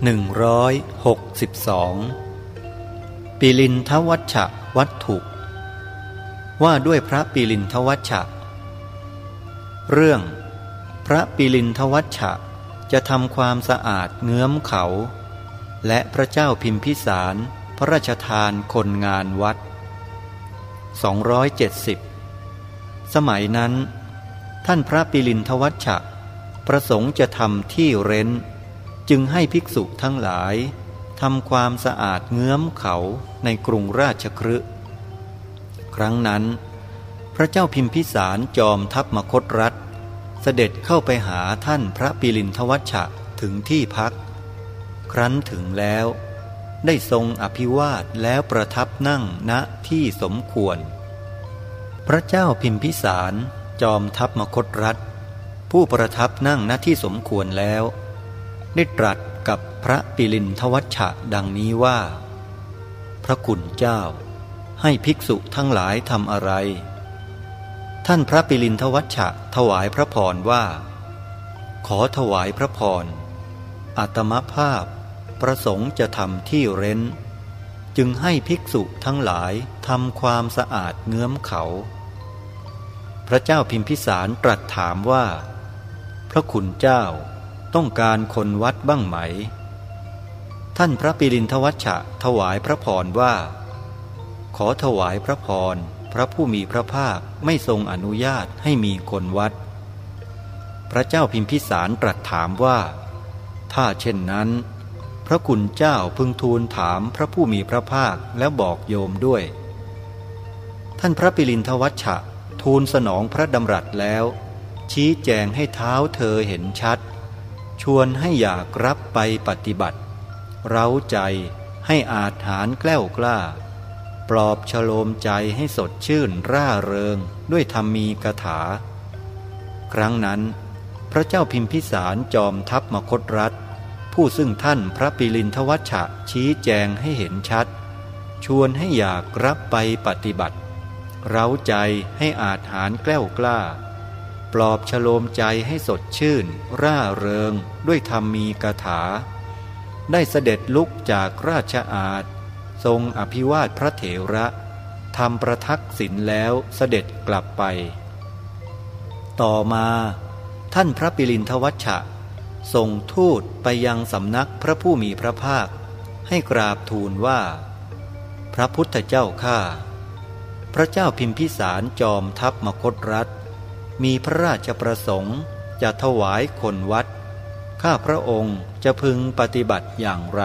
162 ปิลินทวัชชะวัตถุ ว่าด้วยพระปิลินทวัชชะ เรื่อง พระปิลินทวัชชะจะทำความสะอาดเงื้อมเขา และพระเจ้าพิมพิสารพระราชทานคนงานวัด 270 สมัยนั้น ท่านพระปิลินทวัชชะ ประสงค์จะทำที่เร้น จึงให้ภิกษุทั้งหลายทำความสะอาดเงื้อมเขาในกรุงราชครึครั้งนั้น พระเจ้าพิมพิสารจอมทัพมคตรัฐ เสด็จเข้าไปหาท่านพระปิลินทวัชชะถึงที่พัก ครั้นถึงแล้ว ได้ทรงอภิวาทแล้วประทับนั่งณที่สมควร พระเจ้าพิมพิสารจอมทัพมคตรัฐ ผู้ประทับนั่งณที่สมควรแล้ว ได้ตรัสกับพระปิลินทวัชชะดังนี้ว่า พระคุณเจ้า ให้ภิกษุทั้งหลายทำอะไร ท่านพระปิลินทวัชชะถวายพระพรว่า ขอถวายพระพรอัตมภาพประสงค์จะทำที่เร้น จึงให้ภิกษุทั้งหลายทำความสะอาดเงื้อมเขา พระเจ้าพิมพิสารตรัสถามว่า พระคุณเจ้า ต้องการคนวัดบ้างไหม ท่านพระปิรินทวัชชะถวายพระพรว่า ขอถวายพระพร พระผู้มีพระภาคไม่ทรงอนุญาตให้มีคนวัด พระเจ้าพิมพิสารตรัสถามว่า ถ้าเช่นนั้น พระคุณเจ้าพึงทูลถามพระผู้มีพระภาคแล้วบอกโยมด้วย ท่านพระปิรินทวัชชะทูลสนองพระดำรัสแล้ว ชี้แจงให้เท้าเธอเห็นชัด ชวนให้อยากรับไปปฏิบัติ เร้าใจให้อาจหารแกล้วกล้า ปลอบฉโลมใจให้สดชื่นร่าเริงด้วยธรรมีกถา ครั้งนั้น พระเจ้าพิมพิสารจอมทัพมคตรัฐ ผู้ซึ่งท่านพระปิลินทวัชชะชี้แจงให้เห็นชัด ชวนให้อยากรับไปปฏิบัติ เร้าใจให้อาจหารแกล้วกล้า ปลอบฉโลมใจให้สดชื่น ร่าเริงด้วยธรรมมีกถา ได้เสด็จลุกจากราชอาณทรงอภิวาทพระเถระทำประทักษิณแล้วเสด็จกลับไป ต่อมาท่านพระปิลินทวัชชะส่งทูตไปยังสำนักพระผู้มีพระภาค ให้กราบทูลว่า พระพุทธเจ้าข้าพระเจ้าพิมพิสารจอมทัพมคตรัฐ มีพระราชประสงค์ จะถวายคนวัด ข้าพระองค์จะพึงปฏิบัติอย่างไร